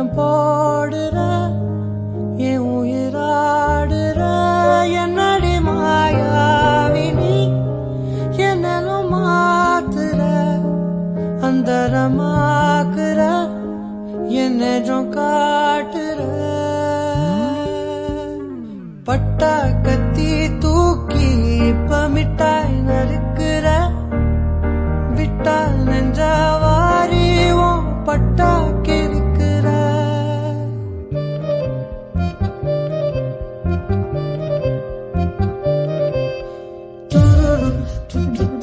நேரம் போடுற என் உயிராடுற. என்னடி மாயாவினி என்னலும் மாத்துற. அந்தரமாக்குற என்ன ஜொக்கா to do.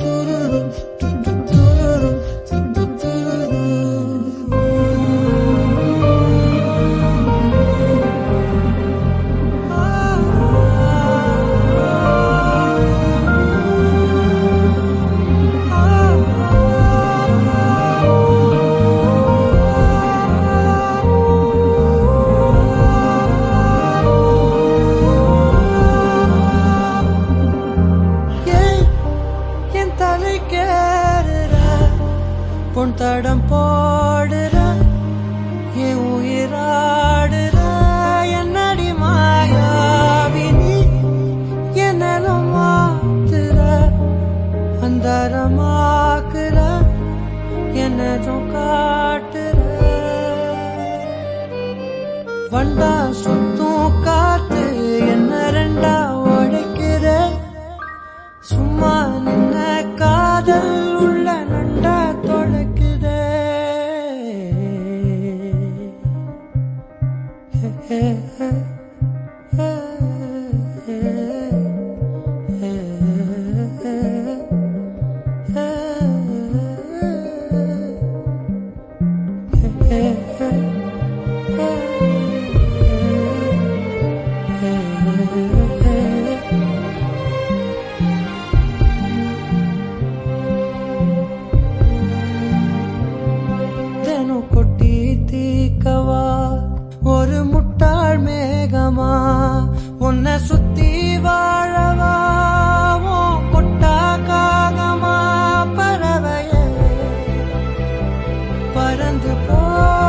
பொன் தடம் போடுற என் உயிராடுற. என்னடி மாயாவினி என்னலும் மாத்துற அந்தரமாக்குற என்னதும் காட்டுற. வந்தா சொன்ன கொட்டி தீக்கவா? ஒரு முட்டாள் மேகமா? உன்னை சுத்தி வாழவா? கொட்டா காகமா பறவைய பறந்து போ.